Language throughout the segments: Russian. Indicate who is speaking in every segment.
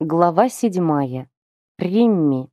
Speaker 1: Глава седьмая. Римми.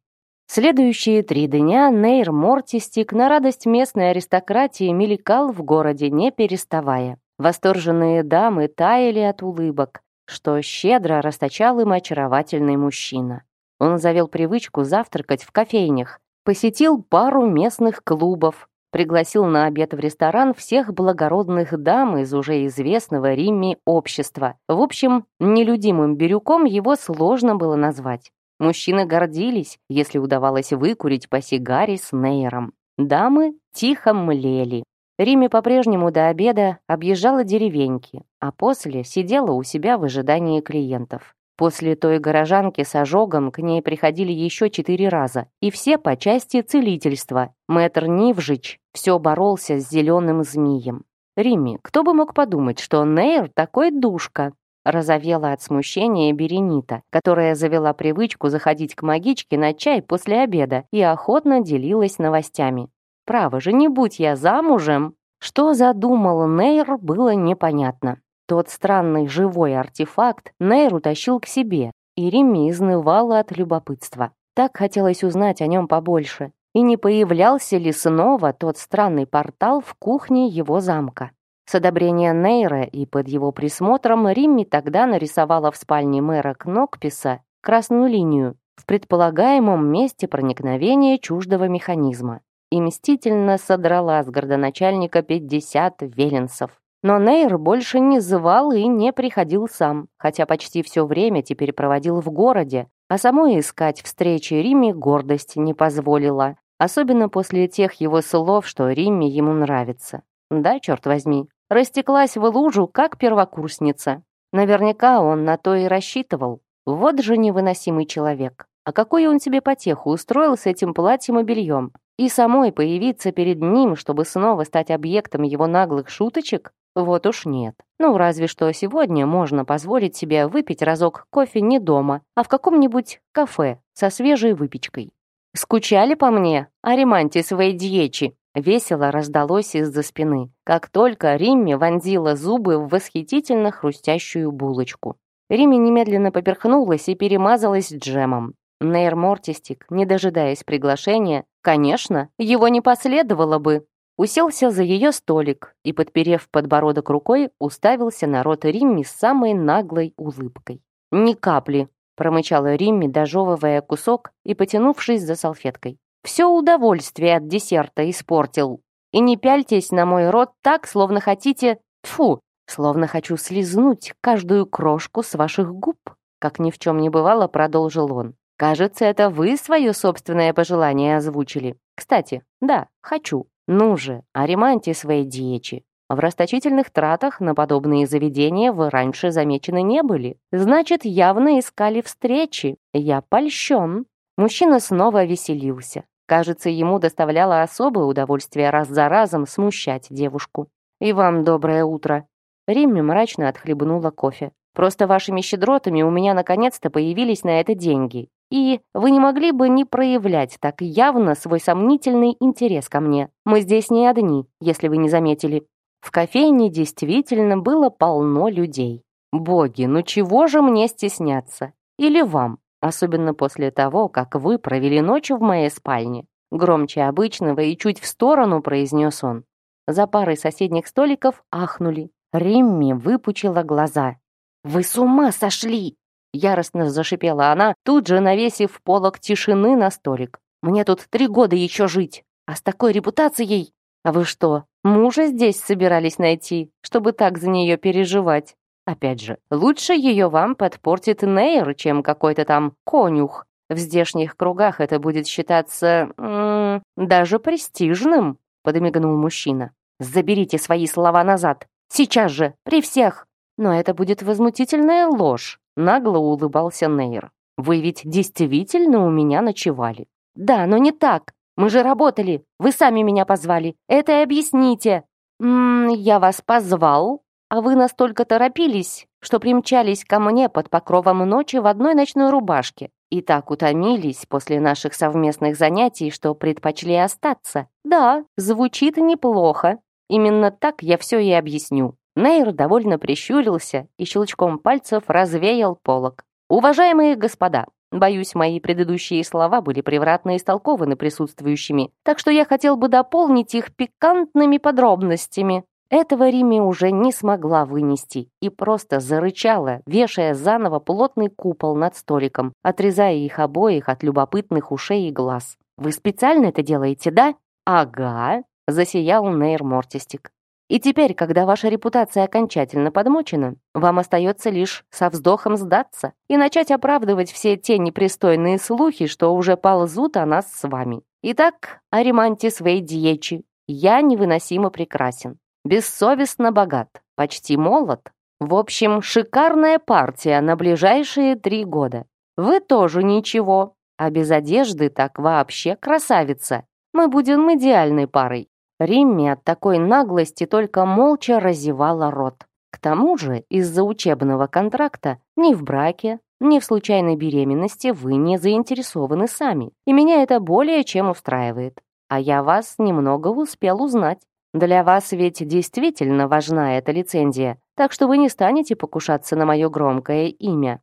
Speaker 1: Следующие три дня Нейр Мортистик на радость местной аристократии мелькал в городе, не переставая. Восторженные дамы таяли от улыбок, что щедро расточал им очаровательный мужчина. Он завел привычку завтракать в кофейнях, посетил пару местных клубов, пригласил на обед в ресторан всех благородных дам из уже известного Римме общества. В общем, нелюдимым бирюком его сложно было назвать. Мужчины гордились, если удавалось выкурить по сигаре с Нейром. Дамы тихо млели. Риме по-прежнему до обеда объезжала деревеньки, а после сидела у себя в ожидании клиентов. После той горожанки с ожогом к ней приходили еще четыре раза, и все по части целительства. Мэтр Нивжич все боролся с зеленым змеем. Римми, кто бы мог подумать, что Нейр такой душка? Разовела от смущения Беренита, которая завела привычку заходить к магичке на чай после обеда и охотно делилась новостями. «Право же, не будь я замужем!» Что задумал Нейр, было непонятно. Тот странный живой артефакт Нейр утащил к себе, и Римми изнывала от любопытства. Так хотелось узнать о нем побольше. И не появлялся ли снова тот странный портал в кухне его замка? С одобрения Нейра и под его присмотром Римми тогда нарисовала в спальне мэра Кнокписа красную линию в предполагаемом месте проникновения чуждого механизма и мстительно содрала с городоначальника 50 веленсов. Но Нейр больше не звал и не приходил сам, хотя почти все время теперь проводил в городе, а самой искать встречи Риме гордость не позволила, особенно после тех его слов, что Риме ему нравится. Да, черт возьми, растеклась в лужу, как первокурсница. Наверняка он на то и рассчитывал. Вот же невыносимый человек. А какой он тебе потеху устроил с этим платьем и бельем? И самой появиться перед ним, чтобы снова стать объектом его наглых шуточек? Вот уж нет. Ну, разве что сегодня можно позволить себе выпить разок кофе не дома, а в каком-нибудь кафе со свежей выпечкой. «Скучали по мне, Аримантис Вейдьечи?» Весело раздалось из-за спины, как только Римми вонзила зубы в восхитительно хрустящую булочку. Римми немедленно поперхнулась и перемазалась джемом. Нейр Мортистик, не дожидаясь приглашения, конечно, его не последовало бы, уселся за ее столик и, подперев подбородок рукой, уставился на рот Римми с самой наглой улыбкой. «Ни капли», — промычала Римми, дожевывая кусок и потянувшись за салфеткой. «Все удовольствие от десерта испортил. И не пяльтесь на мой рот так, словно хотите... Фу, словно хочу слизнуть каждую крошку с ваших губ», как ни в чем не бывало, продолжил он. «Кажется, это вы свое собственное пожелание озвучили. Кстати, да, хочу. Ну же, ариманьте свои дичи. В расточительных тратах на подобные заведения вы раньше замечены не были. Значит, явно искали встречи. Я польщен. Мужчина снова веселился. Кажется, ему доставляло особое удовольствие раз за разом смущать девушку. «И вам доброе утро». Римми мрачно отхлебнула кофе. «Просто вашими щедротами у меня наконец-то появились на это деньги. И вы не могли бы не проявлять так явно свой сомнительный интерес ко мне. Мы здесь не одни, если вы не заметили. В кофейне действительно было полно людей. Боги, ну чего же мне стесняться? Или вам? Особенно после того, как вы провели ночь в моей спальне. Громче обычного и чуть в сторону произнес он. За парой соседних столиков ахнули. Римми выпучила глаза. «Вы с ума сошли!» Яростно зашипела она, тут же навесив полок тишины на столик. «Мне тут три года еще жить, а с такой репутацией...» «А вы что, мужа здесь собирались найти, чтобы так за нее переживать?» Опять же, лучше ее вам подпортит Нейр, чем какой-то там конюх. В здешних кругах это будет считаться... М -м, даже престижным, подмигнул мужчина. Заберите свои слова назад. Сейчас же, при всех. Но это будет возмутительная ложь. Нагло улыбался Нейр. «Вы ведь действительно у меня ночевали?» «Да, но не так. Мы же работали. Вы сами меня позвали. Это и объясните». «Ммм, я вас позвал, а вы настолько торопились, что примчались ко мне под покровом ночи в одной ночной рубашке и так утомились после наших совместных занятий, что предпочли остаться. Да, звучит неплохо. Именно так я все и объясню. Нейр довольно прищурился и щелчком пальцев развеял полог. Уважаемые господа, боюсь, мои предыдущие слова были превратно истолкованы присутствующими, так что я хотел бы дополнить их пикантными подробностями. Этого Риме уже не смогла вынести и просто зарычала, вешая заново плотный купол над столиком, отрезая их обоих от любопытных ушей и глаз. «Вы специально это делаете, да?» «Ага», — засиял Нейр Мортистик. И теперь, когда ваша репутация окончательно подмочена, вам остается лишь со вздохом сдаться и начать оправдывать все те непристойные слухи, что уже ползут о нас с вами. Итак, Ариманти Свейдьечи, я невыносимо прекрасен, бессовестно богат, почти молод. В общем, шикарная партия на ближайшие три года. Вы тоже ничего, а без одежды так вообще красавица. Мы будем идеальной парой. Римми от такой наглости только молча разевала рот. К тому же, из-за учебного контракта ни в браке, ни в случайной беременности вы не заинтересованы сами, и меня это более чем устраивает. А я вас немного успел узнать. Для вас ведь действительно важна эта лицензия, так что вы не станете покушаться на мое громкое имя».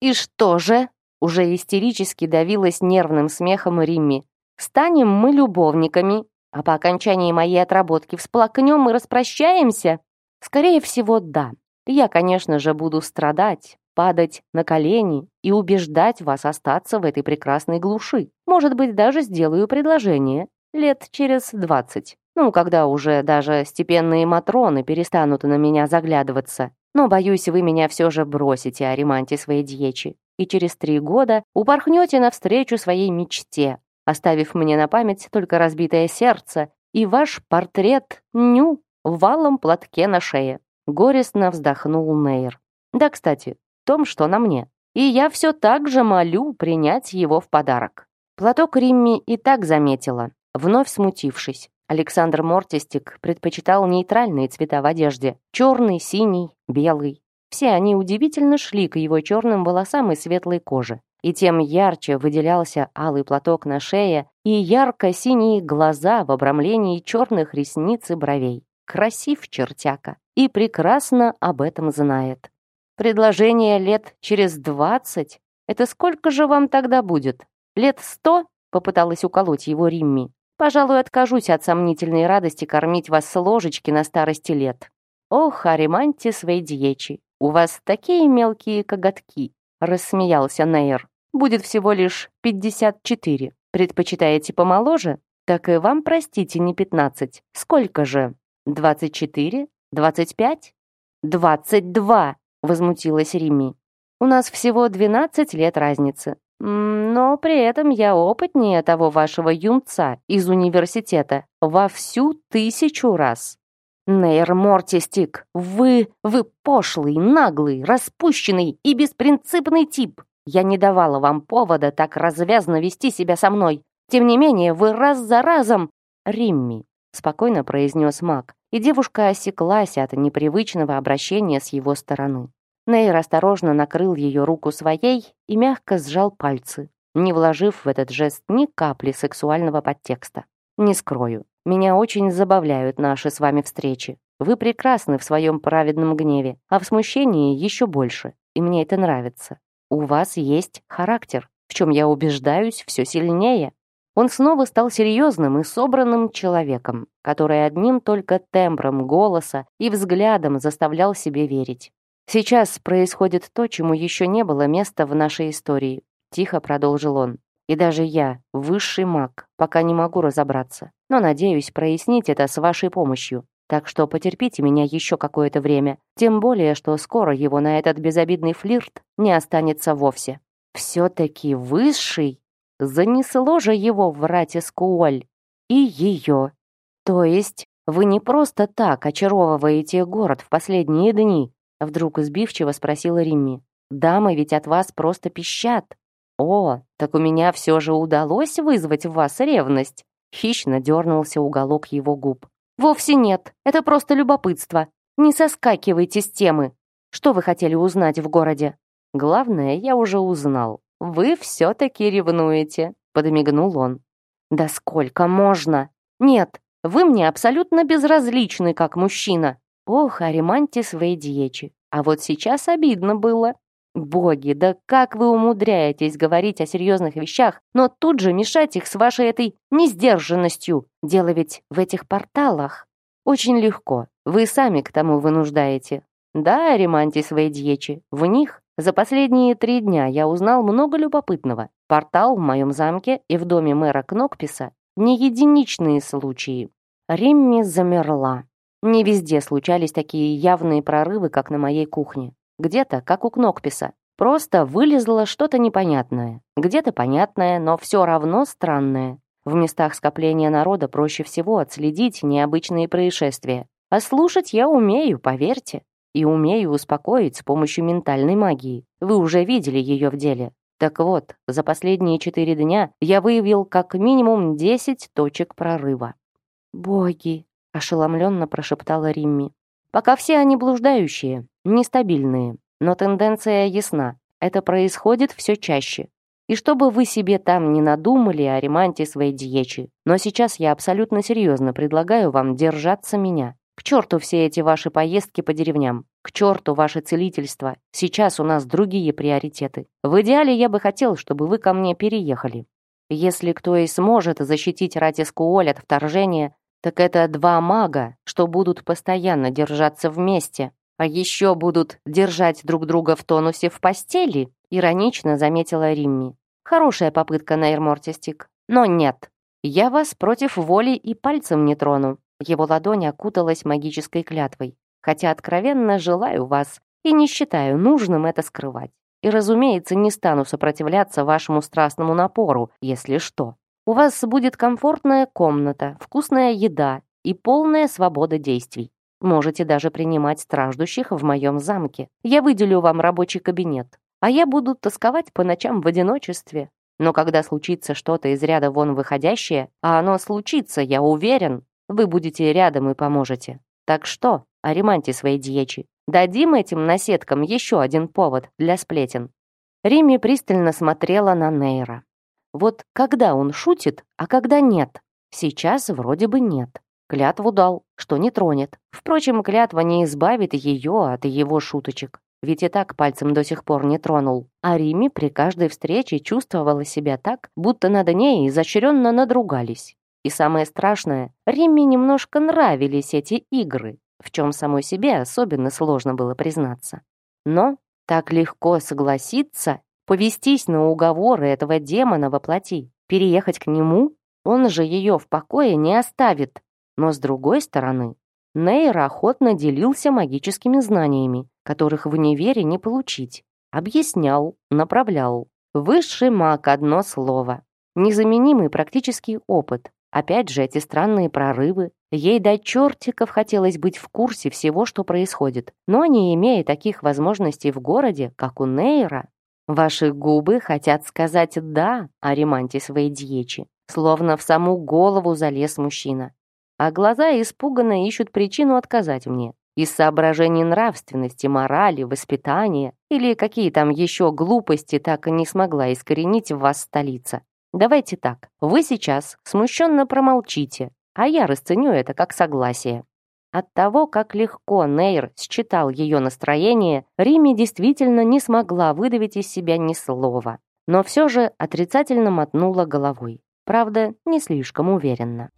Speaker 1: «И что же?» Уже истерически давилась нервным смехом Римми. «Станем мы любовниками а по окончании моей отработки всплакнем и распрощаемся? Скорее всего, да. Я, конечно же, буду страдать, падать на колени и убеждать вас остаться в этой прекрасной глуши. Может быть, даже сделаю предложение. Лет через двадцать. Ну, когда уже даже степенные матроны перестанут на меня заглядываться. Но, боюсь, вы меня все же бросите о ремонте своей дьечи. И через три года упорхнете навстречу своей мечте, оставив мне на память только разбитое сердце и ваш портрет Ню в валом платке на шее. Горестно вздохнул Нейр. Да, кстати, том, что на мне. И я все так же молю принять его в подарок. Платок Римми и так заметила, вновь смутившись. Александр Мортистик предпочитал нейтральные цвета в одежде. Черный, синий, белый. Все они удивительно шли к его черным волосам и светлой коже и тем ярче выделялся алый платок на шее и ярко-синие глаза в обрамлении черных ресниц и бровей. Красив чертяка и прекрасно об этом знает. Предложение лет через двадцать? Это сколько же вам тогда будет? Лет сто? Попыталась уколоть его Римми. Пожалуй, откажусь от сомнительной радости кормить вас с ложечки на старости лет. Ох, Аримантис Вейдьечи, у вас такие мелкие коготки, рассмеялся Нейр будет всего лишь 54. Предпочитаете помоложе? Так и вам, простите, не 15. Сколько же? 24? 25? 22, возмутилась Римми. У нас всего 12 лет разницы. Но при этом я опытнее того вашего юнца из университета во всю тысячу раз. Нейр Мортистик, вы, вы пошлый, наглый, распущенный и беспринципный тип. Я не давала вам повода так развязно вести себя со мной. Тем не менее, вы раз за разом...» «Римми», — спокойно произнес маг, и девушка осеклась от непривычного обращения с его стороны. Нейр осторожно накрыл ее руку своей и мягко сжал пальцы, не вложив в этот жест ни капли сексуального подтекста. «Не скрою, меня очень забавляют наши с вами встречи. Вы прекрасны в своем праведном гневе, а в смущении еще больше, и мне это нравится. У вас есть характер, в чем я убеждаюсь все сильнее. Он снова стал серьезным и собранным человеком, который одним только тембром голоса и взглядом заставлял себе верить. «Сейчас происходит то, чему еще не было места в нашей истории», — тихо продолжил он. «И даже я, высший маг, пока не могу разобраться, но надеюсь прояснить это с вашей помощью. Так что потерпите меня еще какое-то время, тем более, что скоро его на этот безобидный флирт не останется вовсе. Все-таки высший занесло же его в Ратискуоль и ее. То есть вы не просто так очаровываете город в последние дни, вдруг избивчиво спросила Римми. Дамы ведь от вас просто пищат. О, так у меня все же удалось вызвать в вас ревность. Хищно дернулся уголок его губ. «Вовсе нет, это просто любопытство. Не соскакивайте с темы. Что вы хотели узнать в городе?» «Главное, я уже узнал. Вы все-таки ревнуете», — подмигнул он. «Да сколько можно? Нет, вы мне абсолютно безразличны, как мужчина. Ох, Аримантис Вейдьечи. А вот сейчас обидно было. Боги, да как вы умудряетесь говорить о серьезных вещах, но тут же мешать их с вашей этой несдержанностью? Дело ведь в этих порталах. Очень легко. Вы сами к тому вынуждаете. Да, Ремантис Вейдьечи, в них за последние три дня я узнал много любопытного. Портал в моем замке и в доме мэра Кнокписа не единичные случаи. Римми замерла. Не везде случались такие явные прорывы, как на моей кухне. Где-то, как у Кнокписа, просто вылезло что-то непонятное. Где-то понятное, но все равно странное. В местах скопления народа проще всего отследить необычные происшествия. А слушать я умею, поверьте. И умею успокоить с помощью ментальной магии. Вы уже видели ее в деле. Так вот, за последние четыре дня я выявил как минимум 10 точек прорыва. «Боги!» — ошеломленно прошептала Римми. «Пока все они блуждающие, нестабильные, но тенденция ясна. Это происходит все чаще. И чтобы вы себе там не надумали о ремонте своей диечи, но сейчас я абсолютно серьезно предлагаю вам держаться меня. К черту все эти ваши поездки по деревням. К черту ваше целительство. Сейчас у нас другие приоритеты. В идеале я бы хотел, чтобы вы ко мне переехали. Если кто и сможет защитить Ратискуоль от вторжения, так это два мага, что будут постоянно держаться вместе, а еще будут держать друг друга в тонусе в постели, иронично заметила Римми. Хорошая попытка, Нейр Мортистик. Но нет, я вас против воли и пальцем не трону. Его ладонь окуталась магической клятвой. Хотя откровенно желаю вас и не считаю нужным это скрывать. И, разумеется, не стану сопротивляться вашему страстному напору, если что. У вас будет комфортная комната, вкусная еда и полная свобода действий. Можете даже принимать страждущих в моем замке. Я выделю вам рабочий кабинет. А я буду тосковать по ночам в одиночестве. Но когда случится что-то из ряда вон выходящее, а оно случится, я уверен, вы будете рядом и поможете. Так что, ореманьте свои дьячи. Дадим этим наседкам еще один повод для сплетен». Римми пристально смотрела на Нейра. Вот когда он шутит, а когда нет? Сейчас вроде бы нет. Клятву дал, что не тронет. Впрочем, клятва не избавит ее от его шуточек. Ведь и так пальцем до сих пор не тронул. А Риме при каждой встрече чувствовала себя так, будто над ней изощренно надругались. И самое страшное, Римме немножко нравились эти игры, в чем самой себе особенно сложно было признаться. Но так легко согласиться, повестись на уговоры этого демона во плоти, переехать к нему, он же ее в покое не оставит. Но с другой стороны, Нейр охотно делился магическими знаниями, которых в универе не получить. Объяснял, направлял. Высший маг — одно слово. Незаменимый практический опыт, Опять же, эти странные прорывы. Ей до чертиков хотелось быть в курсе всего, что происходит. Но не имея таких возможностей в городе, как у Нейра, ваши губы хотят сказать «да» о ремонте своей дьечи. Словно в саму голову залез мужчина. А глаза испуганно ищут причину отказать мне. Из соображений нравственности, морали, воспитания или какие там еще глупости так и не смогла искоренить в вас столица. Давайте так, вы сейчас смущенно промолчите, а я расценю это как согласие. От того, как легко Нейр считал ее настроение, Риме действительно не смогла выдавить из себя ни слова, но все же отрицательно мотнула головой. Правда, не слишком уверенно.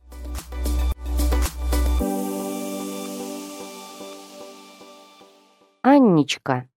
Speaker 1: Анничка.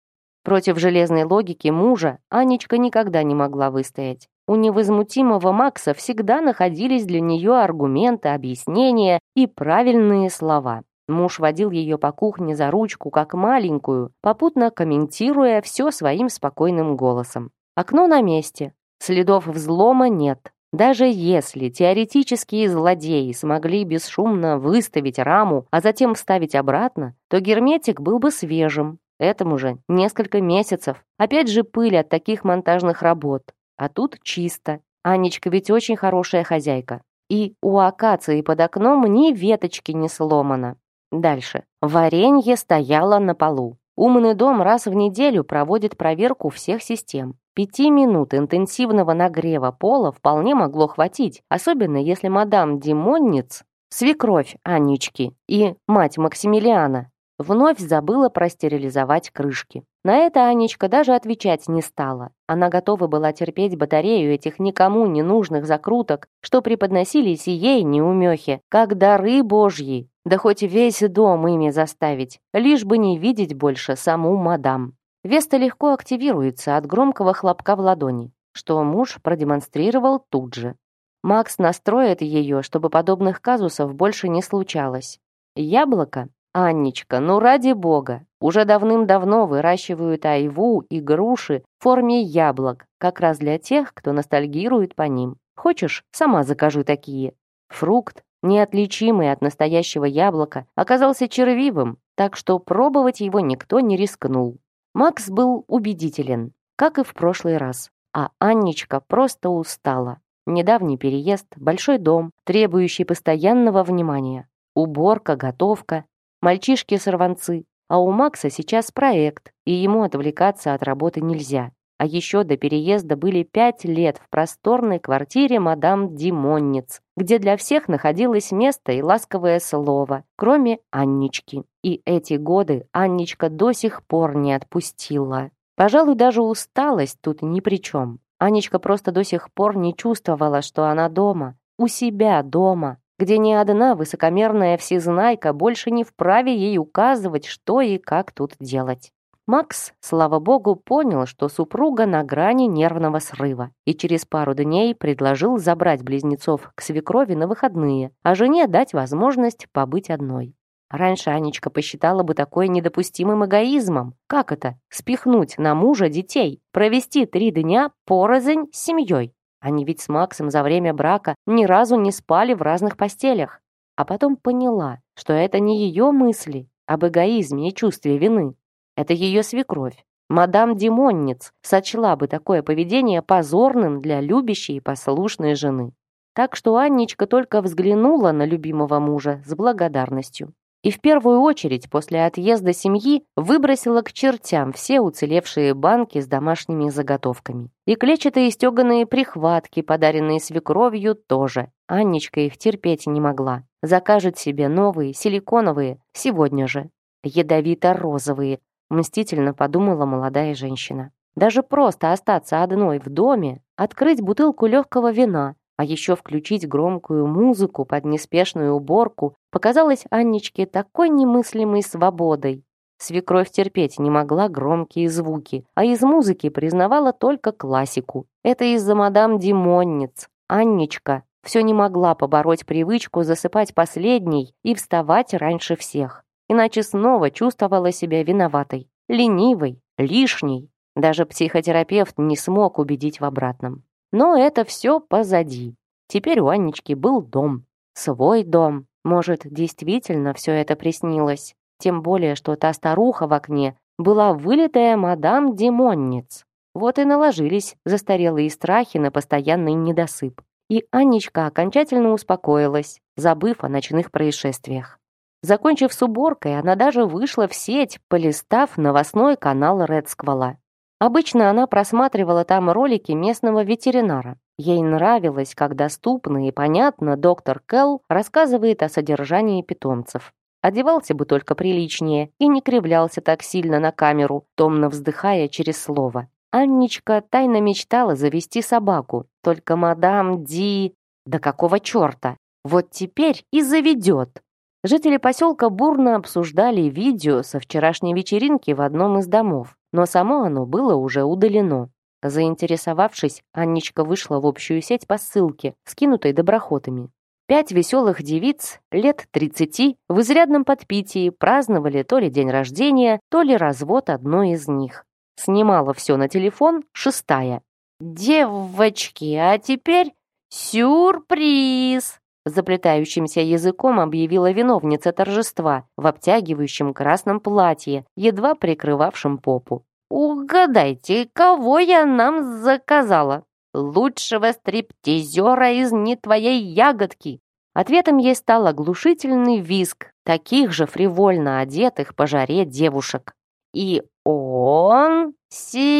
Speaker 1: Против железной логики мужа Анничка никогда не могла выстоять. У невозмутимого Макса всегда находились для нее аргументы, объяснения и правильные слова. Муж водил ее по кухне за ручку, как маленькую, попутно комментируя все своим спокойным голосом. Окно на месте. Следов взлома нет. Даже если теоретические злодеи смогли бесшумно выставить раму, а затем вставить обратно, то герметик был бы свежим. Этому же несколько месяцев. Опять же пыль от таких монтажных работ. А тут чисто. Анечка ведь очень хорошая хозяйка. И у акации под окном ни веточки не сломано. Дальше. Варенье стояло на полу. Умный дом раз в неделю проводит проверку всех систем. Пяти минут интенсивного нагрева пола вполне могло хватить, особенно если мадам Димонниц, свекровь Анечки и мать Максимилиана, вновь забыла простерилизовать крышки. На это Анечка даже отвечать не стала. Она готова была терпеть батарею этих никому не нужных закруток, что преподносились ей неумехи, как дары божьи, да хоть весь дом ими заставить, лишь бы не видеть больше саму мадам. Веста легко активируется от громкого хлопка в ладони, что муж продемонстрировал тут же. Макс настроит ее, чтобы подобных казусов больше не случалось. Яблоко? Анничка, ну ради бога, уже давным-давно выращивают айву и груши в форме яблок, как раз для тех, кто ностальгирует по ним. Хочешь, сама закажи такие. Фрукт, неотличимый от настоящего яблока, оказался червивым, так что пробовать его никто не рискнул. Макс был убедителен, как и в прошлый раз, а Анничка просто устала. Недавний переезд, большой дом, требующий постоянного внимания. Уборка, готовка, мальчишки-сорванцы. А у Макса сейчас проект, и ему отвлекаться от работы нельзя. А еще до переезда были пять лет в просторной квартире мадам Димонниц, где для всех находилось место и ласковое слово, кроме Аннички. И эти годы Анничка до сих пор не отпустила. Пожалуй, даже усталость тут ни при чем. Анечка просто до сих пор не чувствовала, что она дома, у себя дома, где ни одна высокомерная всезнайка больше не вправе ей указывать, что и как тут делать. Макс, слава богу, понял, что супруга на грани нервного срыва и через пару дней предложил забрать близнецов к свекрови на выходные, а жене дать возможность побыть одной. Раньше Анечка посчитала бы такое недопустимым эгоизмом. Как это? Спихнуть на мужа детей, провести три дня порознь с семьей. Они ведь с Максом за время брака ни разу не спали в разных постелях. А потом поняла, что это не ее мысли об эгоизме и чувстве вины. Это ее свекровь. Мадам Димонниц сочла бы такое поведение позорным для любящей и послушной жены. Так что Анничка только взглянула на любимого мужа с благодарностью и в первую очередь после отъезда семьи выбросила к чертям все уцелевшие банки с домашними заготовками. И клетчатые стеганые прихватки, подаренные свекровью, тоже. Анничка их терпеть не могла. Закажет себе новые, силиконовые, сегодня же. Ядовито-розовые, мстительно подумала молодая женщина. Даже просто остаться одной в доме, открыть бутылку легкого вина, а еще включить громкую музыку под неспешную уборку показалось Анничке такой немыслимой свободой. Свекровь терпеть не могла громкие звуки, а из музыки признавала только классику. Это из-за мадам Димонниц. Анничка все не могла побороть привычку засыпать последней и вставать раньше всех. Иначе снова чувствовала себя виноватой, ленивой, лишней. Даже психотерапевт не смог убедить в обратном. Но это все позади. Теперь у Анечки был дом. Свой дом. Может, действительно все это приснилось. Тем более, что та старуха в окне была вылитая мадам Димонниц. Вот и наложились застарелые страхи на постоянный недосып. И Анечка окончательно успокоилась, забыв о ночных происшествиях. Закончив с уборкой, она даже вышла в сеть, полистав новостной канал Редсквала. Обычно она просматривала там ролики местного ветеринара. Ей нравилось, как доступно и понятно доктор Келл рассказывает о содержании питомцев. Одевался бы только приличнее и не кривлялся так сильно на камеру, томно вздыхая через слово. Анничка тайно мечтала завести собаку, только мадам Ди... Да какого черта? Вот теперь и заведет. Жители поселка бурно обсуждали видео со вчерашней вечеринки в одном из домов, но само оно было уже удалено. Заинтересовавшись, Анничка вышла в общую сеть по ссылке, скинутой доброхотами. Пять веселых девиц, лет 30, в изрядном подпитии праздновали то ли день рождения, то ли развод одной из них. Снимала все на телефон шестая. «Девочки, а теперь сюрприз!» Заплетающимся языком объявила виновница торжества в обтягивающем красном платье, едва прикрывавшем попу. «Угадайте, кого я нам заказала? Лучшего стриптизера из не твоей ягодки!» Ответом ей стал оглушительный визг таких же фривольно одетых по жаре девушек. «И он сейчас...»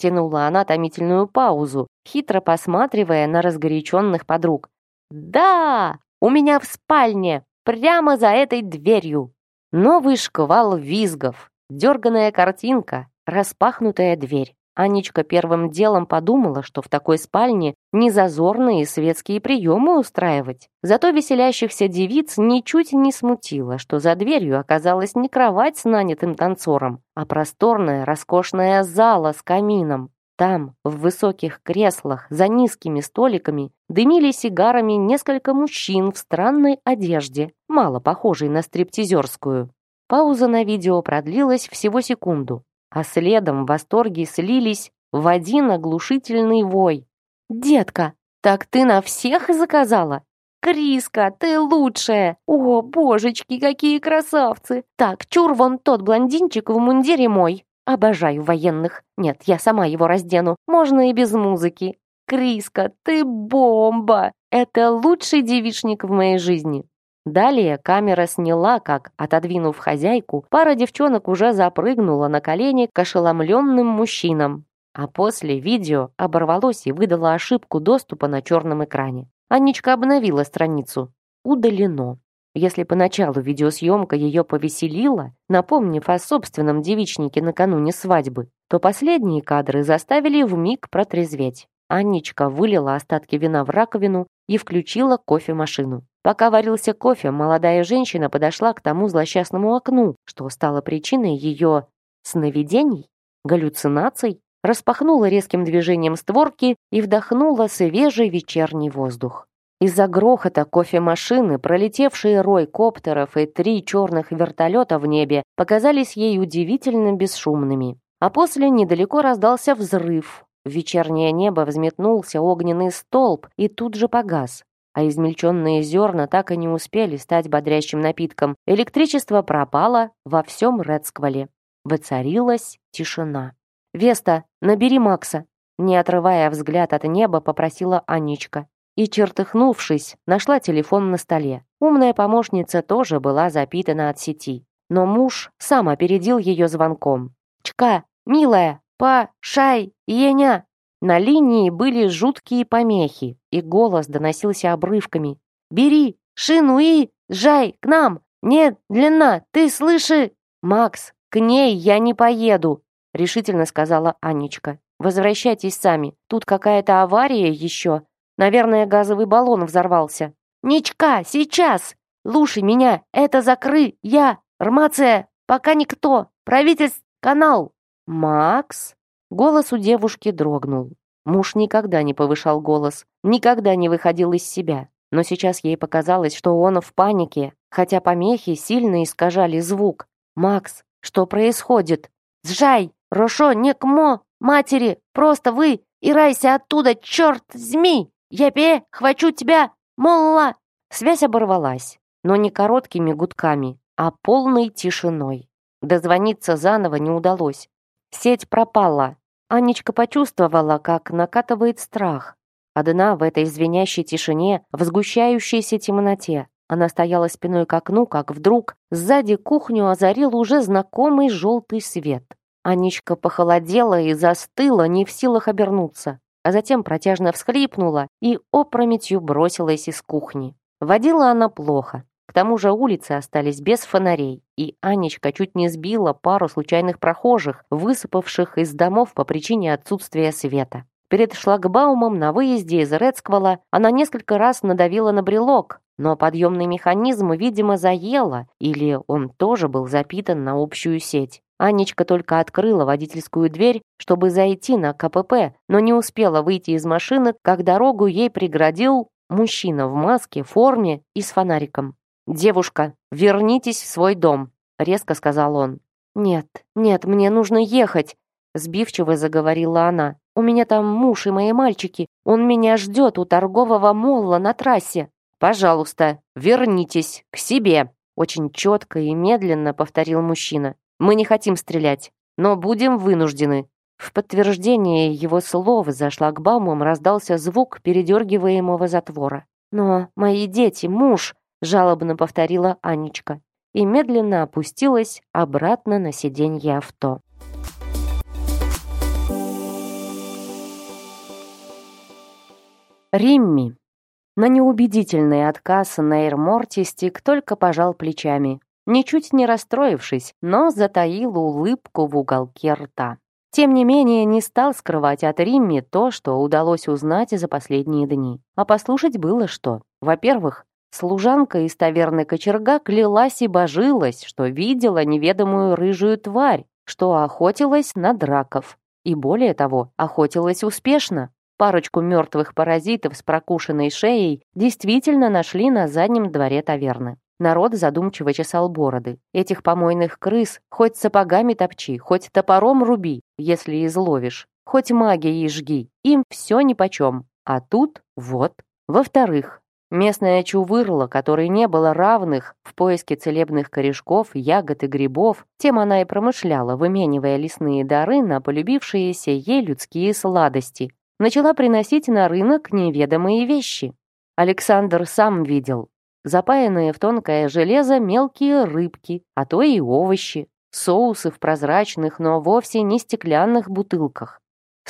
Speaker 1: Тянула она томительную паузу, хитро посматривая на разгоряченных подруг. «Да! У меня в спальне! Прямо за этой дверью!» Новый шквал визгов. дерганая картинка, распахнутая дверь. Анечка первым делом подумала, что в такой спальне не зазорные светские приемы устраивать. Зато веселящихся девиц ничуть не смутило, что за дверью оказалась не кровать с нанятым танцором, а просторная, роскошная зала с камином. Там, в высоких креслах, за низкими столиками, дымили сигарами несколько мужчин в странной одежде, мало похожей на стриптизерскую. Пауза на видео продлилась всего секунду а следом в восторге слились в один оглушительный вой. «Детка, так ты на всех заказала?» «Криска, ты лучшая! О, божечки, какие красавцы! Так, чур вон тот блондинчик в мундире мой. Обожаю военных. Нет, я сама его раздену. Можно и без музыки. Криска, ты бомба! Это лучший девичник в моей жизни. Далее камера сняла, как, отодвинув хозяйку, пара девчонок уже запрыгнула на колени к ошеломленным мужчинам. А после видео оборвалось и выдало ошибку доступа на черном экране. Анечка обновила страницу. Удалено. Если поначалу видеосъемка ее повеселила, напомнив о собственном девичнике накануне свадьбы, то последние кадры заставили вмиг протрезветь. Анечка вылила остатки вина в раковину и включила кофемашину. Пока варился кофе, молодая женщина подошла к тому злосчастному окну, что стало причиной ее сновидений, галлюцинаций, распахнула резким движением створки и вдохнула свежий вечерний воздух. Из-за грохота кофемашины, пролетевшие рой коптеров и три черных вертолета в небе показались ей удивительно бесшумными. А после недалеко раздался взрыв. В вечернее небо взметнулся огненный столб и тут же погас а измельченные зерна так и не успели стать бодрящим напитком. Электричество пропало во всем Редсквале. Воцарилась тишина. «Веста, набери Макса!» Не отрывая взгляд от неба, попросила Анечка. И, чертыхнувшись, нашла телефон на столе. Умная помощница тоже была запитана от сети. Но муж сам опередил ее звонком. «Чка, милая, па, шай, еня!» На линии были жуткие помехи, и голос доносился обрывками. «Бери, шину и, жай, к нам! Нет, длина, ты слыши!» «Макс, к ней я не поеду!» решительно сказала Анечка. «Возвращайтесь сами, тут какая-то авария еще. Наверное, газовый баллон взорвался». «Ничка, сейчас! Луши меня, это закры, я, Рмация, пока никто, правительств, канал!» «Макс?» Голос у девушки дрогнул. Муж никогда не повышал голос, никогда не выходил из себя. Но сейчас ей показалось, что он в панике, хотя помехи сильно искажали звук. «Макс, что происходит?» «Сжай! Рошо, не кмо! Матери! Просто вы! И райся оттуда, черт, змей! Я пе, хвачу тебя! Молла!» Связь оборвалась, но не короткими гудками, а полной тишиной. Дозвониться заново не удалось. Сеть пропала, Анечка почувствовала, как накатывает страх. Одна в этой звенящей тишине, в сгущающейся темноте. Она стояла спиной к окну, как вдруг сзади кухню озарил уже знакомый желтый свет. Анечка похолодела и застыла, не в силах обернуться, а затем протяжно всхлипнула и опрометью бросилась из кухни. Водила она плохо, к тому же улицы остались без фонарей, и Анечка чуть не сбила пару случайных прохожих, высыпавших из домов по причине отсутствия света. Перед шлагбаумом на выезде из Рецквала она несколько раз надавила на брелок, но подъемный механизм, видимо, заело, или он тоже был запитан на общую сеть. Анечка только открыла водительскую дверь, чтобы зайти на КПП, но не успела выйти из машины, как дорогу ей преградил мужчина в маске, форме и с фонариком. «Девушка, вернитесь в свой дом», — резко сказал он. «Нет, нет, мне нужно ехать», — сбивчиво заговорила она. «У меня там муж и мои мальчики. Он меня ждет у торгового молла на трассе». «Пожалуйста, вернитесь к себе», — очень четко и медленно повторил мужчина. «Мы не хотим стрелять, но будем вынуждены». В подтверждение его слов за шлагбаумом раздался звук передергиваемого затвора. «Но мои дети, муж...» жалобно повторила Анечка и медленно опустилась обратно на сиденье авто. Римми. На неубедительный отказ Нейр Мортистик только пожал плечами. ничуть не расстроившись, но затаил улыбку в уголке рта. Тем не менее, не стал скрывать от Римми то, что удалось узнать за последние дни. А послушать было что. Во-первых, служанка из таверны Кочерга клялась и божилась, что видела неведомую рыжую тварь, что охотилась на драков. И более того, охотилась успешно. Парочку мертвых паразитов с прокушенной шеей действительно нашли на заднем дворе таверны. Народ задумчиво чесал бороды. Этих помойных крыс хоть сапогами топчи, хоть топором руби, если изловишь, хоть магией жги, им все нипочем. А тут вот. Во-вторых, местная чувырла, которой не было равных в поиске целебных корешков, ягод и грибов, тем она и промышляла, выменивая лесные дары на полюбившиеся ей людские сладости, начала приносить на рынок неведомые вещи. Александр сам видел, запаянные в тонкое железо мелкие рыбки, а то и овощи, соусы в прозрачных, но вовсе не стеклянных бутылках.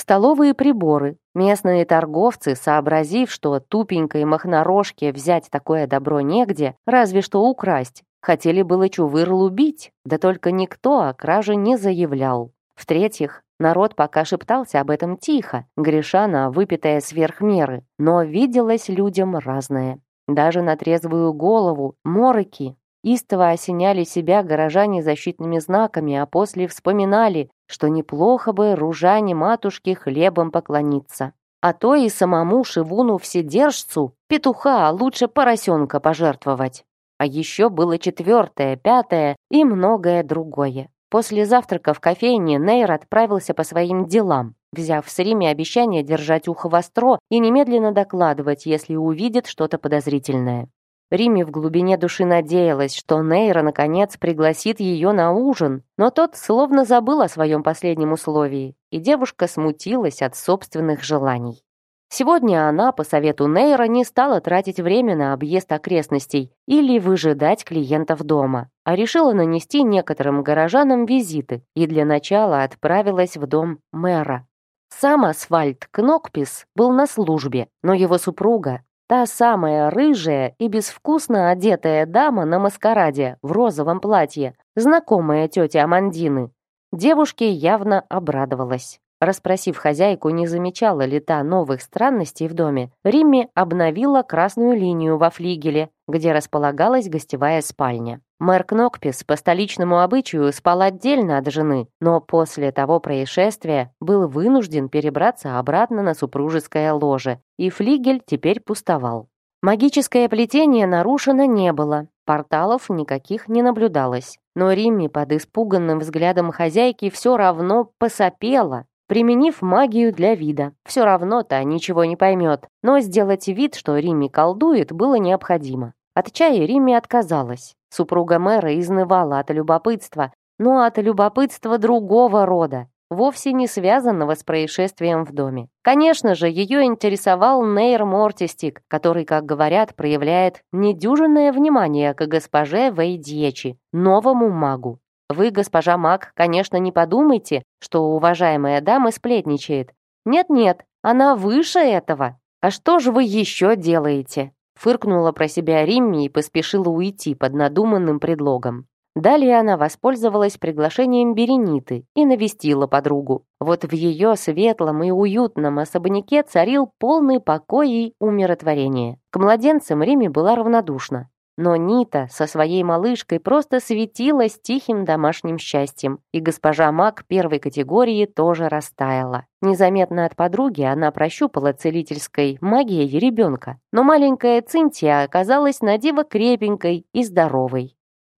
Speaker 1: Столовые приборы. Местные торговцы, сообразив, что тупенькой махнорожке взять такое добро негде, разве что украсть, хотели было чувырлу бить, да только никто о краже не заявлял. В-третьих, народ пока шептался об этом тихо, греша на выпитое сверх меры, но виделось людям разное. Даже на трезвую голову мороки истово осеняли себя горожане защитными знаками, а после вспоминали, что неплохо бы ружане матушке хлебом поклониться. А то и самому Шивуну-вседержцу петуха, а лучше поросенка пожертвовать. А еще было четвертое, пятое и многое другое. После завтрака в кофейне Нейр отправился по своим делам взяв с Рими обещание держать ухо востро и немедленно докладывать, если увидит что-то подозрительное. Рими в глубине души надеялась, что Нейра, наконец, пригласит ее на ужин, но тот словно забыл о своем последнем условии, и девушка смутилась от собственных желаний. Сегодня она, по совету Нейра, не стала тратить время на объезд окрестностей или выжидать клиентов дома, а решила нанести некоторым горожанам визиты и для начала отправилась в дом мэра. Сам Асфальт Кнокпис был на службе, но его супруга, та самая рыжая и безвкусно одетая дама на маскараде в розовом платье, знакомая тетя Амандины, девушке явно обрадовалась. Расспросив хозяйку, не замечала ли та новых странностей в доме, Римми обновила красную линию во флигеле, где располагалась гостевая спальня. Мэр Кнокпис по столичному обычаю спал отдельно от жены, но после того происшествия был вынужден перебраться обратно на супружеское ложе, и флигель теперь пустовал. Магическое плетение нарушено не было, порталов никаких не наблюдалось. Но Римми под испуганным взглядом хозяйки все равно посопела, применив магию для вида. Все равно-то ничего не поймет, но сделать вид, что Римми колдует, было необходимо. От чая Римми отказалась. Супруга мэра изнывала от любопытства, но от любопытства другого рода, вовсе не связанного с происшествием в доме. Конечно же, ее интересовал Нейр Мортистик, который, как говорят, проявляет недюжинное внимание к госпоже Вейдьечи, новому магу. Вы, госпожа маг, конечно, не подумайте, что уважаемая дама сплетничает. Нет-нет, она выше этого. А что же вы еще делаете? Фыркнула про себя Римми и поспешила уйти под надуманным предлогом. Далее она воспользовалась приглашением Берениты и навестила подругу. Вот в ее светлом и уютном особняке царил полный покой и умиротворение. К младенцам Риме была равнодушна. Но Нита со своей малышкой просто светилась тихим домашним счастьем, и госпожа Мак первой категории тоже растаяла. Незаметно от подруги она прощупала целительской магией ребенка, но маленькая Цинтия оказалась на диво крепенькой и здоровой.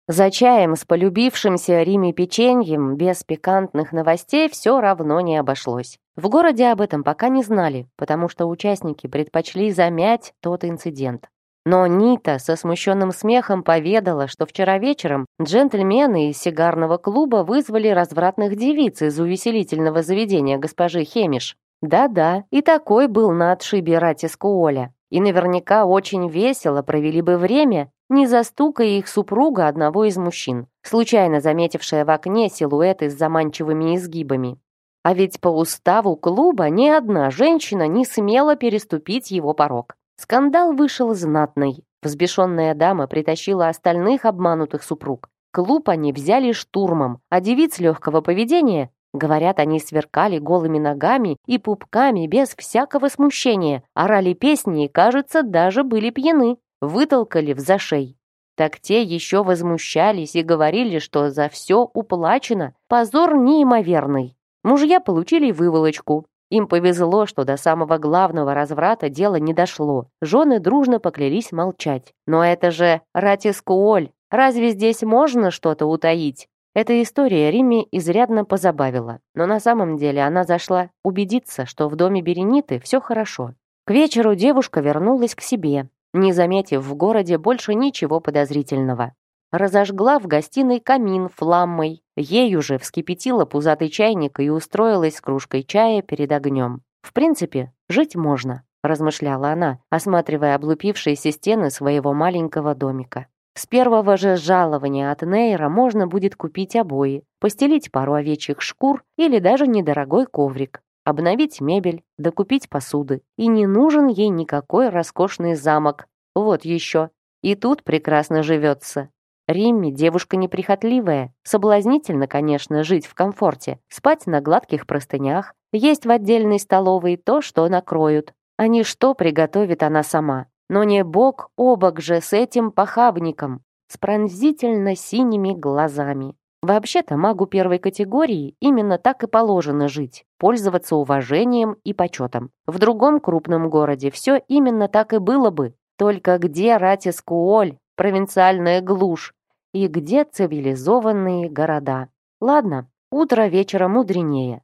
Speaker 1: За чаем с полюбившимся Риме печеньем без пикантных новостей все равно не обошлось. В городе об этом пока не знали, потому что участники предпочли замять тот инцидент. Но Нита со смущенным смехом поведала, что вчера вечером джентльмены из сигарного клуба вызвали развратных девиц из увеселительного заведения госпожи Хемиш. Да-да, и такой был на отшибе Ратискуоля. И наверняка очень весело провели бы время, не застукая их супруга одного из мужчин, случайно заметившая в окне силуэты с заманчивыми изгибами. А ведь по уставу клуба ни одна женщина не смела переступить его порог. Скандал вышел знатный. Взбешенная дама притащила остальных обманутых супруг. Клуб они взяли штурмом, а девиц легкого поведения, говорят, они сверкали голыми ногами и пупками без всякого смущения, орали песни и, кажется, даже были пьяны, вытолкали в зашей. Так те еще возмущались и говорили, что за все уплачено, позор неимоверный. Мужья получили выволочку. Им повезло, что до самого главного разврата дело не дошло. Жены дружно поклялись молчать. Но это же Ратискуоль. Разве здесь можно что-то утаить? Эта история Римме изрядно позабавила, но на самом деле она зашла убедиться, что в доме Берениты все хорошо. К вечеру девушка вернулась к себе, не заметив в городе больше ничего подозрительного. Разожгла в гостиной камин фламмой, ею же вскипятила пузатый чайник и устроилась с кружкой чая перед огнем. В принципе, жить можно, размышляла она, осматривая облупившиеся стены своего маленького домика. С первого же жалования от Нейра можно будет купить обои, постелить пару овечьих шкур или даже недорогой коврик, обновить мебель, докупить посуды. И не нужен ей никакой роскошный замок. Вот еще. И тут прекрасно живется. Римми девушка неприхотливая. Соблазнительно, конечно, жить в комфорте, спать на гладких простынях, есть в отдельной столовой то, что накроют. А не что приготовит она сама но не бок о бок же с этим похабником, с пронзительно синими глазами. Вообще-то магу первой категории именно так и положено жить, пользоваться уважением и почетом. В другом крупном городе все именно так и было бы. Только где Ратискуоль, провинциальная глушь, и где цивилизованные города? Ладно, утро вечера мудренее.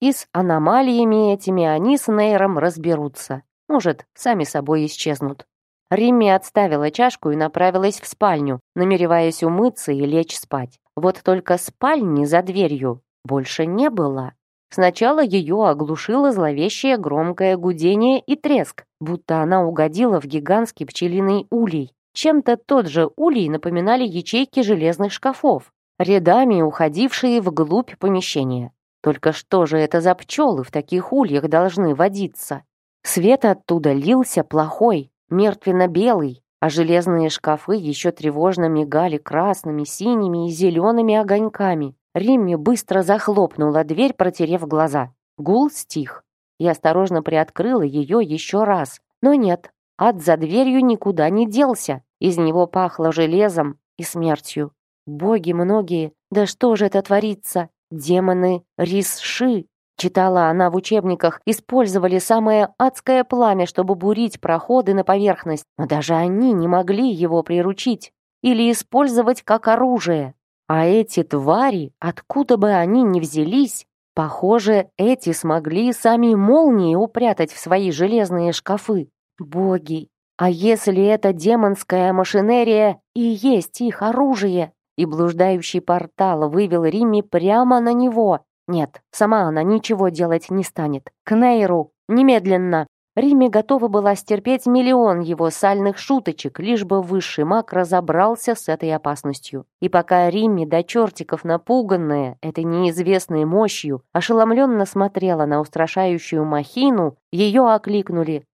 Speaker 1: И с аномалиями этими они с Нейром разберутся. Может, сами собой исчезнут. Римми отставила чашку и направилась в спальню, намереваясь умыться и лечь спать. Вот только спальни за дверью больше не было. Сначала ее оглушило зловещее громкое гудение и треск, будто она угодила в гигантский пчелиный улей. Чем-то тот же улей напоминали ячейки железных шкафов, рядами уходившие вглубь помещения. Только что же это за пчелы в таких ульях должны водиться? Свет оттуда лился плохой, мертвенно-белый, а железные шкафы еще тревожно мигали красными, синими и зелеными огоньками. Римми быстро захлопнула дверь, протерев глаза. Гул стих. Я осторожно приоткрыла ее еще раз. Но нет, ад за дверью никуда не делся. Из него пахло железом и смертью. Боги многие, да что же это творится? Демоны Рисши Читала она в учебниках, использовали самое адское пламя, чтобы бурить проходы на поверхность, но даже они не могли его приручить или использовать как оружие. А эти твари, откуда бы они ни взялись, похоже, эти смогли сами молнии упрятать в свои железные шкафы. Боги, а если эта демонская машинерия и есть их оружие? И блуждающий портал вывел Римми прямо на него, нет, сама она ничего делать не станет. К Нейру! Немедленно! Риме готова была стерпеть миллион его сальных шуточек, лишь бы высший маг разобрался с этой опасностью. И пока Римми до чертиков напуганная этой неизвестной мощью ошеломленно смотрела на устрашающую махину, ее окликнули.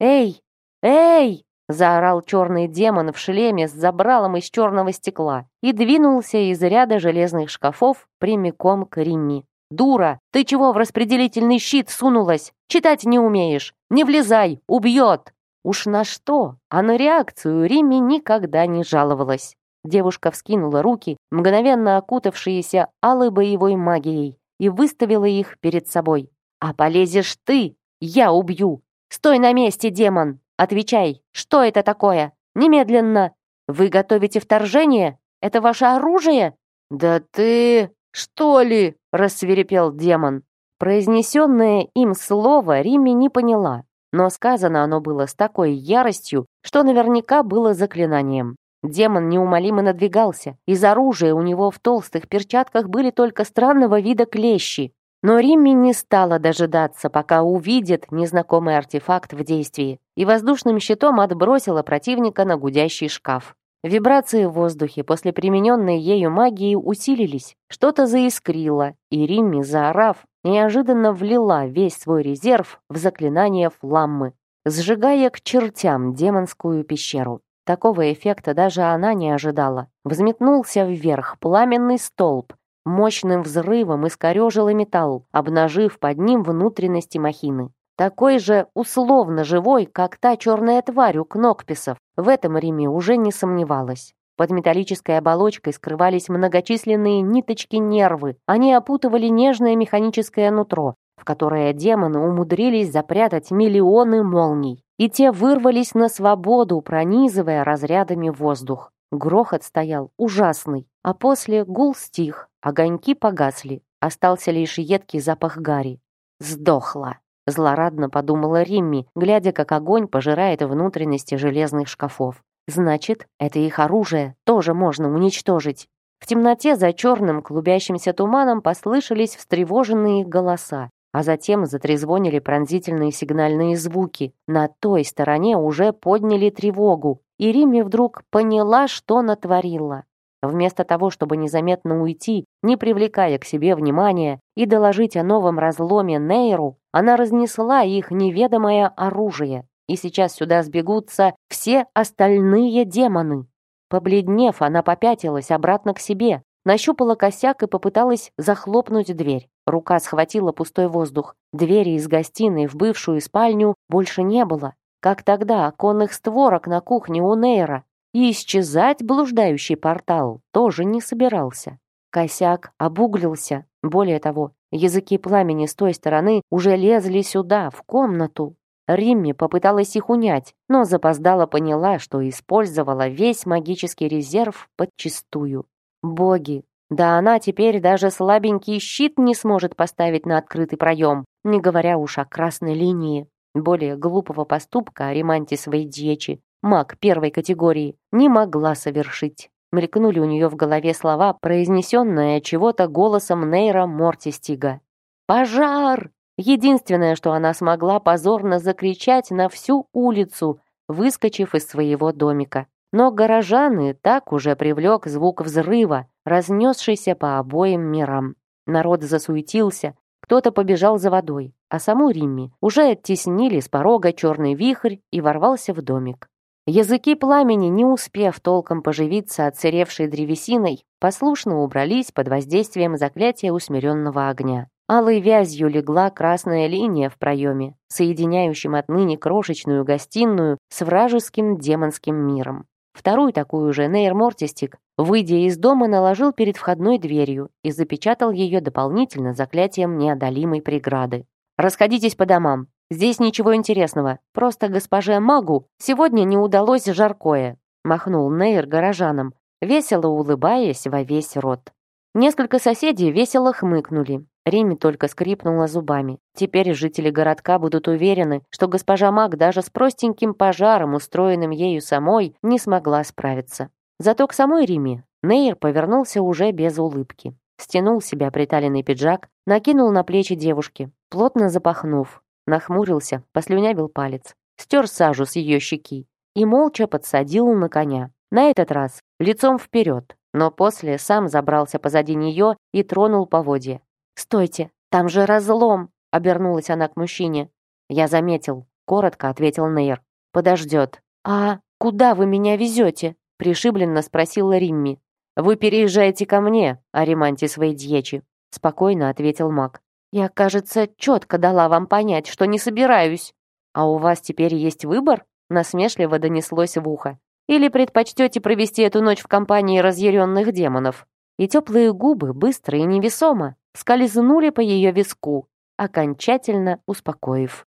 Speaker 1: «Эй! Эй!» — заорал черный демон в шлеме с забралом из черного стекла и двинулся из ряда железных шкафов прямиком к Римми. «Дура, ты чего в распределительный щит сунулась? Читать не умеешь. Не влезай, убьет!» Уж на что, а на реакцию Римми никогда не жаловалась. Девушка вскинула руки, мгновенно окутавшиеся алой боевой магией, и выставила их перед собой. «А полезешь ты, я убью! Стой на месте, демон! Отвечай, что это такое? Немедленно! Вы готовите вторжение? Это ваше оружие?» «Да ты...» «Что ли?» — рассверепел демон. Произнесенное им слово Римми не поняла, но сказано оно было с такой яростью, что наверняка было заклинанием. Демон неумолимо надвигался. Из оружия у него в толстых перчатках были только странного вида клещи. Но Римми не стала дожидаться, пока увидит незнакомый артефакт в действии, и воздушным щитом отбросила противника на гудящий шкаф. Вибрации в воздухе после примененной ею магии усилились, что-то заискрило, и Римми, заорав, неожиданно влила весь свой резерв в заклинание фламмы, сжигая к чертям демонскую пещеру. Такого эффекта даже она не ожидала. Взметнулся вверх пламенный столб, мощным взрывом искорежил металл, обнажив под ним внутренности махины. Такой же условно живой, как та черная тварь у Кнокписов. В этом Риме уже не сомневалась. Под металлической оболочкой скрывались многочисленные ниточки-нервы. Они опутывали нежное механическое нутро, в которое демоны умудрились запрятать миллионы молний. И те вырвались на свободу, пронизывая разрядами воздух. Грохот стоял ужасный, а после гул стих, огоньки погасли. Остался лишь едкий запах гари. Сдохла. Злорадно подумала Римми, глядя, как огонь пожирает внутренности железных шкафов. Значит, это их оружие тоже можно уничтожить. В темноте за черным клубящимся туманом послышались встревоженные голоса, а затем затрезвонили пронзительные сигнальные звуки. На той стороне уже подняли тревогу, и Римми вдруг поняла, что натворила. Вместо того, чтобы незаметно уйти, не привлекая к себе внимания и доложить о новом разломе Нейру, она разнесла их неведомое оружие, и сейчас сюда сбегутся все остальные демоны. Побледнев, она попятилась обратно к себе, нащупала косяк и попыталась захлопнуть дверь. Рука схватила пустой воздух. Двери из гостиной в бывшую спальню больше не было. Как тогда оконных створок на кухне у Нейра и исчезать блуждающий портал тоже не собирался. Косяк обуглился. Более того, языки пламени с той стороны уже лезли сюда, в комнату. Римми попыталась их унять, но запоздала поняла, что использовала весь магический резерв подчистую. Боги! Да она теперь даже слабенький щит не сможет поставить на открытый проем, не говоря уж о красной линии. Более глупого поступка Аримантис Вейдьечи маг первой категории, не могла совершить. Мелькнули у нее в голове слова, произнесенные чего-то голосом Нейра Мортистига. «Пожар!» Единственное, что она смогла позорно закричать на всю улицу, выскочив из своего домика. Но горожаны так уже привлек звук взрыва, разнесшийся по обоим мирам. Народ засуетился, кто-то побежал за водой, а саму Римми уже оттеснили с порога черный вихрь и ворвался в домик. Языки пламени, не успев толком поживиться отсыревшей древесиной, послушно убрались под воздействием заклятия усмиренного огня. Алой вязью легла красная линия в проеме, соединяющим отныне крошечную гостиную с вражеским демонским миром. Вторую такую же Нейр Мортистик, выйдя из дома, наложил перед входной дверью и запечатал ее дополнительно заклятием неодолимой преграды. «Расходитесь по домам. Здесь ничего интересного. Просто госпоже Магу сегодня не удалось жаркое», махнул Нейр горожанам, весело улыбаясь во весь рот. Несколько соседей весело хмыкнули. Риме только скрипнула зубами. Теперь жители городка будут уверены, что госпожа Маг даже с простеньким пожаром, устроенным ею самой, не смогла справиться. Зато к самой Риме Нейр повернулся уже без улыбки. Стянул себя приталенный пиджак, накинул на плечи девушки, плотно запахнув, Нахмурился, послюнявил палец, стер сажу с ее щеки и молча подсадил на коня. На этот раз лицом вперед, но после сам забрался позади нее и тронул поводья. «Стойте, там же разлом!» — обернулась она к мужчине. «Я заметил», — коротко ответил Нейр. «Подождет». «А куда вы меня везете?» — пришибленно спросила Римми. «Вы переезжаете ко мне, Ариманти своей дьечи», — спокойно ответил маг. Я, кажется, четко дала вам понять, что не собираюсь. А у вас теперь есть выбор? Насмешливо донеслось в ухо. Или предпочтете провести эту ночь в компании разъяренных демонов? И теплые губы быстро и невесомо скользнули по ее виску, окончательно успокоив.